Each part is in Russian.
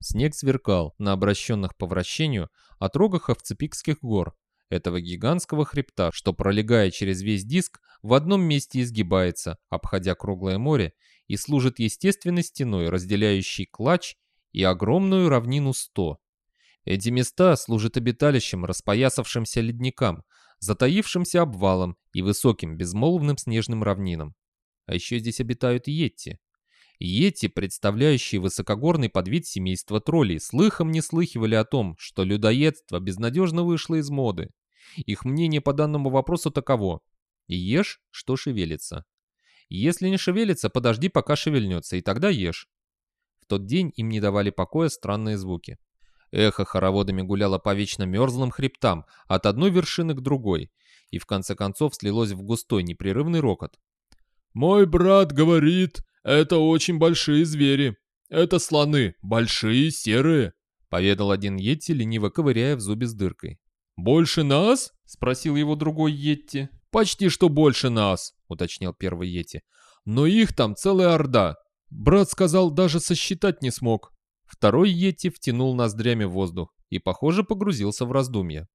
Снег сверкал на обращенных по вращению отрогах Овцепикских гор, этого гигантского хребта, что, пролегая через весь диск, в одном месте изгибается, обходя круглое море, и служит естественной стеной, разделяющей клач и огромную равнину Сто. Эти места служат обиталищем распоясавшимся ледникам, затаившимся обвалом и высоким безмолвным снежным равнинам. А еще здесь обитают йетти. Йети, представляющие высокогорный подвид семейства троллей, слыхом не слыхивали о том, что людоедство безнадежно вышло из моды. Их мнение по данному вопросу таково. Ешь, что шевелится. Если не шевелится, подожди, пока шевельнется, и тогда ешь. В тот день им не давали покоя странные звуки. Эхо хороводами гуляло по вечно мерзлым хребтам, от одной вершины к другой, и в конце концов слилось в густой непрерывный рокот. «Мой брат говорит, это очень большие звери. Это слоны, большие, серые», — поведал один Йетти, лениво ковыряя в зубе с дыркой. «Больше нас?» — спросил его другой Йетти. «Почти что больше нас», — уточнил первый Йети. «Но их там целая орда. Брат сказал, даже сосчитать не смог». Второй Йети втянул ноздрями воздух и, похоже, погрузился в раздумья.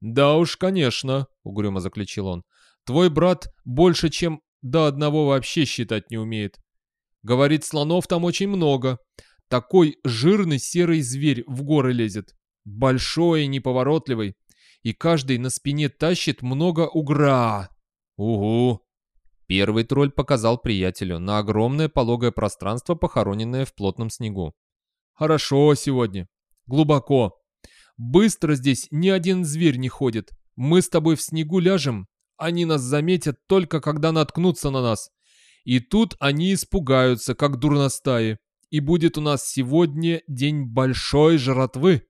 «Да уж, конечно», — угрюмо заключил он. «Твой брат больше, чем до одного вообще считать не умеет. Говорит, слонов там очень много. Такой жирный серый зверь в горы лезет. Большой и неповоротливый. И каждый на спине тащит много угра. Угу. Первый тролль показал приятелю на огромное пологое пространство, похороненное в плотном снегу. Хорошо сегодня. Глубоко. Быстро здесь ни один зверь не ходит. Мы с тобой в снегу ляжем. Они нас заметят только когда наткнутся на нас. И тут они испугаются, как дурностаи. И будет у нас сегодня день большой жратвы.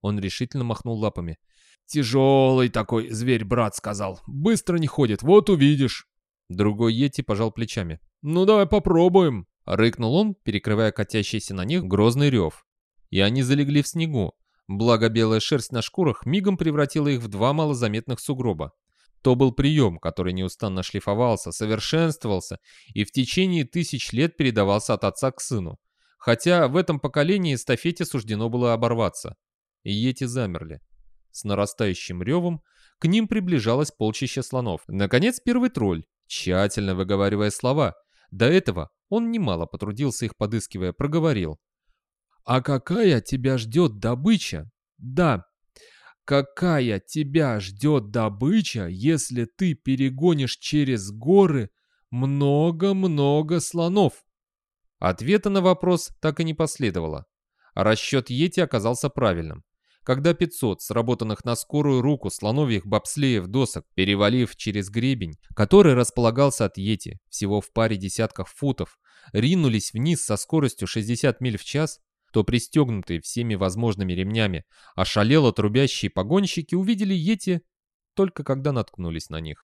Он решительно махнул лапами. Тяжелый такой зверь, брат сказал. Быстро не ходит, вот увидишь. Другой Йети пожал плечами. Ну давай попробуем. Рыкнул он, перекрывая катящийся на них грозный рев. И они залегли в снегу. Благо белая шерсть на шкурах мигом превратила их в два малозаметных сугроба. То был прием, который неустанно шлифовался, совершенствовался и в течение тысяч лет передавался от отца к сыну. Хотя в этом поколении эстафете суждено было оборваться. И эти замерли. С нарастающим ревом к ним приближалось полчище слонов. Наконец первый тролль, тщательно выговаривая слова. До этого он немало потрудился их подыскивая, проговорил. «А какая тебя ждет добыча? Да, какая тебя ждет добыча, если ты перегонишь через горы много-много слонов? Ответа на вопрос так и не последовало. Расчет Йети оказался правильным. Когда 500 сработанных на скорую руку слоновьих бобслеев досок, перевалив через гребень, который располагался от Йети всего в паре десятков футов, ринулись вниз со скоростью 60 миль в час, то пристегнутые всеми возможными ремнями, ошалело трубящие погонщики увидели Йети только когда наткнулись на них.